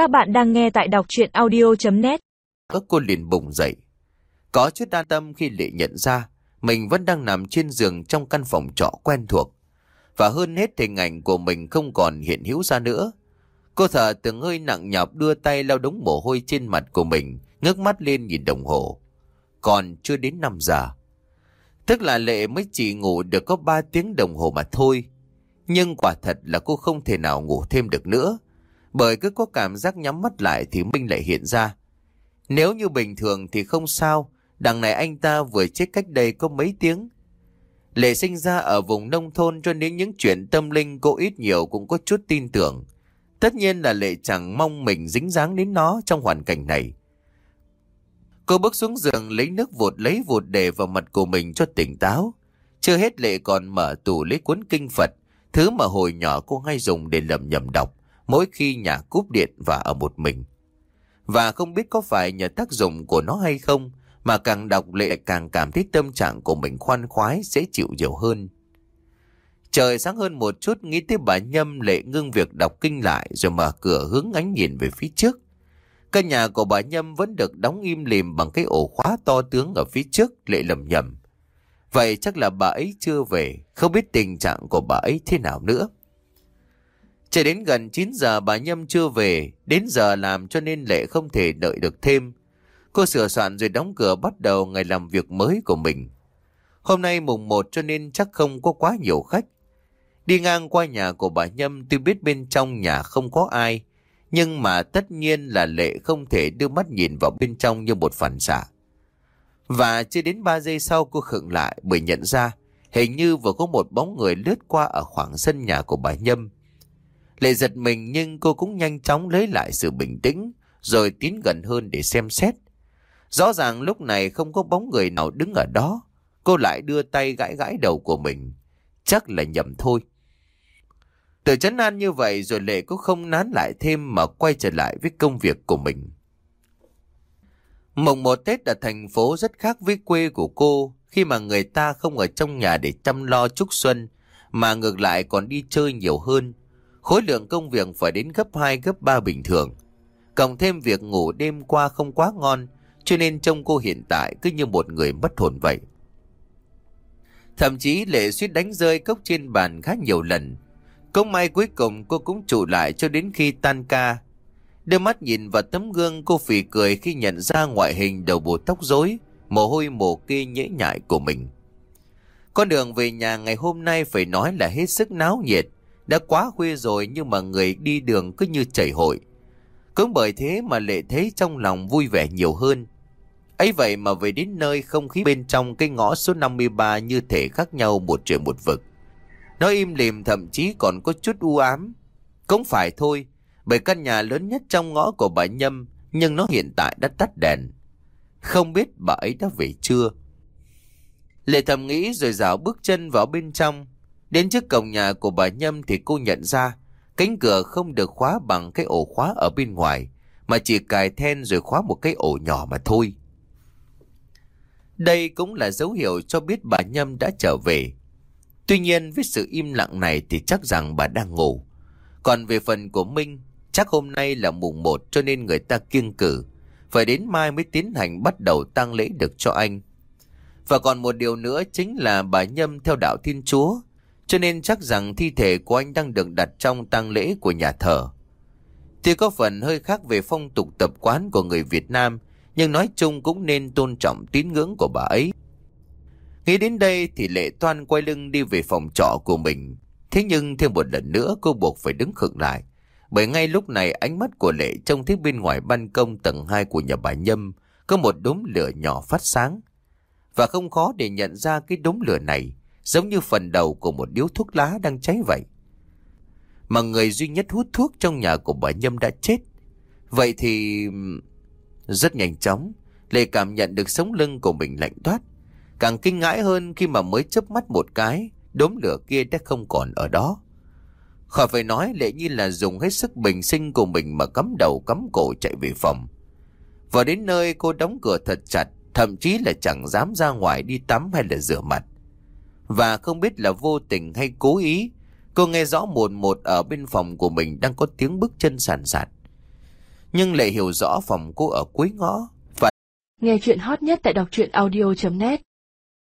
Các bạn đang nghe tại đọc chuyện audio.net Các cô liền bùng dậy. Có chút đa tâm khi Lệ nhận ra mình vẫn đang nằm trên giường trong căn phòng trọ quen thuộc. Và hơn hết hình ảnh của mình không còn hiện hữu ra nữa. Cô thở từng hơi nặng nhọc đưa tay lau đống mồ hôi trên mặt của mình, ngước mắt lên nhìn đồng hồ. Còn chưa đến 5 giờ. Tức là Lệ mới chỉ ngủ được có 3 tiếng đồng hồ mà thôi. Nhưng quả thật là cô không thể nào ngủ thêm được nữa. Bởi cứ có cảm giác nhắm mắt lại thì Minh lại hiện ra. Nếu như bình thường thì không sao. Đằng này anh ta vừa chết cách đây có mấy tiếng. Lệ sinh ra ở vùng nông thôn cho nên những chuyện tâm linh cô ít nhiều cũng có chút tin tưởng. Tất nhiên là Lệ chẳng mong mình dính dáng đến nó trong hoàn cảnh này. Cô bước xuống giường lấy nước vụt lấy vụt để vào mặt của mình cho tỉnh táo. Chưa hết Lệ còn mở tủ lấy cuốn kinh Phật, thứ mà hồi nhỏ cô hay dùng để lầm nhầm đọc mỗi khi nhà cúp điện và ở một mình. Và không biết có phải nhờ tác dụng của nó hay không, mà càng đọc Lệ càng cảm thấy tâm trạng của mình khoan khoái, dễ chịu nhiều hơn. Trời sáng hơn một chút, nghĩ tới bà Nhâm Lệ ngưng việc đọc kinh lại rồi mở cửa hướng ánh nhìn về phía trước. Căn nhà của bà Nhâm vẫn được đóng im lìm bằng cái ổ khóa to tướng ở phía trước, Lệ lầm nhầm. Vậy chắc là bà ấy chưa về, không biết tình trạng của bà ấy thế nào nữa. Chờ đến gần 9 giờ bà Nhâm chưa về, đến giờ làm cho nên Lệ không thể đợi được thêm. Cô sửa soạn rồi đóng cửa bắt đầu ngày làm việc mới của mình. Hôm nay mùng 1 cho nên chắc không có quá nhiều khách. Đi ngang qua nhà của bà Nhâm tuy biết bên trong nhà không có ai, nhưng mà tất nhiên là Lệ không thể đưa mắt nhìn vào bên trong như một phản xạ. Và chưa đến 3 giây sau cô khựng lại bởi nhận ra hình như vừa có một bóng người lướt qua ở khoảng sân nhà của bà Nhâm. Lệ giật mình nhưng cô cũng nhanh chóng lấy lại sự bình tĩnh, rồi tiến gần hơn để xem xét. Rõ ràng lúc này không có bóng người nào đứng ở đó. Cô lại đưa tay gãi gãi đầu của mình. Chắc là nhầm thôi. Từ chấn an như vậy rồi Lệ cũng không nán lại thêm mà quay trở lại với công việc của mình. Mùng một Tết ở thành phố rất khác với quê của cô khi mà người ta không ở trong nhà để chăm lo chúc xuân, mà ngược lại còn đi chơi nhiều hơn. Khối lượng công việc phải đến gấp 2 gấp 3 bình thường. Cộng thêm việc ngủ đêm qua không quá ngon cho nên trông cô hiện tại cứ như một người mất hồn vậy. Thậm chí Lệ suýt đánh rơi cốc trên bàn khá nhiều lần. Công may cuối cùng cô cũng trụ lại cho đến khi tan ca. Đưa mắt nhìn vào tấm gương cô phì cười khi nhận ra ngoại hình đầu bộ tóc rối, mồ hôi mồ kê nhễ nhại của mình. Con đường về nhà ngày hôm nay phải nói là hết sức náo nhiệt. Đã quá khuya rồi nhưng mà người đi đường cứ như chảy hội. Cũng bởi thế mà Lệ thấy trong lòng vui vẻ nhiều hơn. ấy vậy mà về đến nơi không khí bên trong cái ngõ số 53 như thể khác nhau một trời một vực. Nó im lìm thậm chí còn có chút u ám. Cũng phải thôi, bởi căn nhà lớn nhất trong ngõ của bà Nhâm, nhưng nó hiện tại đã tắt đèn. Không biết bà ấy đã về chưa? Lệ thầm nghĩ rồi dạo bước chân vào bên trong. Đến trước cổng nhà của bà Nhâm thì cô nhận ra cánh cửa không được khóa bằng cái ổ khóa ở bên ngoài, mà chỉ cài then rồi khóa một cái ổ nhỏ mà thôi. Đây cũng là dấu hiệu cho biết bà Nhâm đã trở về. Tuy nhiên với sự im lặng này thì chắc rằng bà đang ngủ. Còn về phần của Minh, chắc hôm nay là mùng 1 cho nên người ta kiêng cử. Phải đến mai mới tiến hành bắt đầu tang lễ được cho anh. Và còn một điều nữa chính là bà Nhâm theo đạo Thiên Chúa. Cho nên chắc rằng thi thể của anh đang được đặt trong tang lễ của nhà thờ. Thì có phần hơi khác về phong tục tập quán của người Việt Nam, nhưng nói chung cũng nên tôn trọng tín ngưỡng của bà ấy. Nghĩ đến đây thì Lệ Toan quay lưng đi về phòng trọ của mình. Thế nhưng thêm một lần nữa cô buộc phải đứng khựng lại. Bởi ngay lúc này ánh mắt của Lệ trông thấy bên ngoài ban công tầng 2 của nhà bà Nhâm có một đốm lửa nhỏ phát sáng. Và không khó để nhận ra cái đốm lửa này giống như phần đầu của một điếu thuốc lá đang cháy vậy. Mà người duy nhất hút thuốc trong nhà của bà Nhâm đã chết. Vậy thì... Rất nhanh chóng, Lệ cảm nhận được sống lưng của mình lạnh toát. Càng kinh ngãi hơn khi mà mới chớp mắt một cái, đốm lửa kia đã không còn ở đó. Khỏi phải nói Lệ như là dùng hết sức bình sinh của mình mà cắm đầu cắm cổ chạy về phòng. và đến nơi cô đóng cửa thật chặt, thậm chí là chẳng dám ra ngoài đi tắm hay là rửa mặt. Và không biết là vô tình hay cố ý, cô nghe rõ một một ở bên phòng của mình đang có tiếng bước chân sàn sạt. Nhưng lại hiểu rõ phòng cô ở cuối ngõ Nghe chuyện hot nhất tại đọc truyện audio.net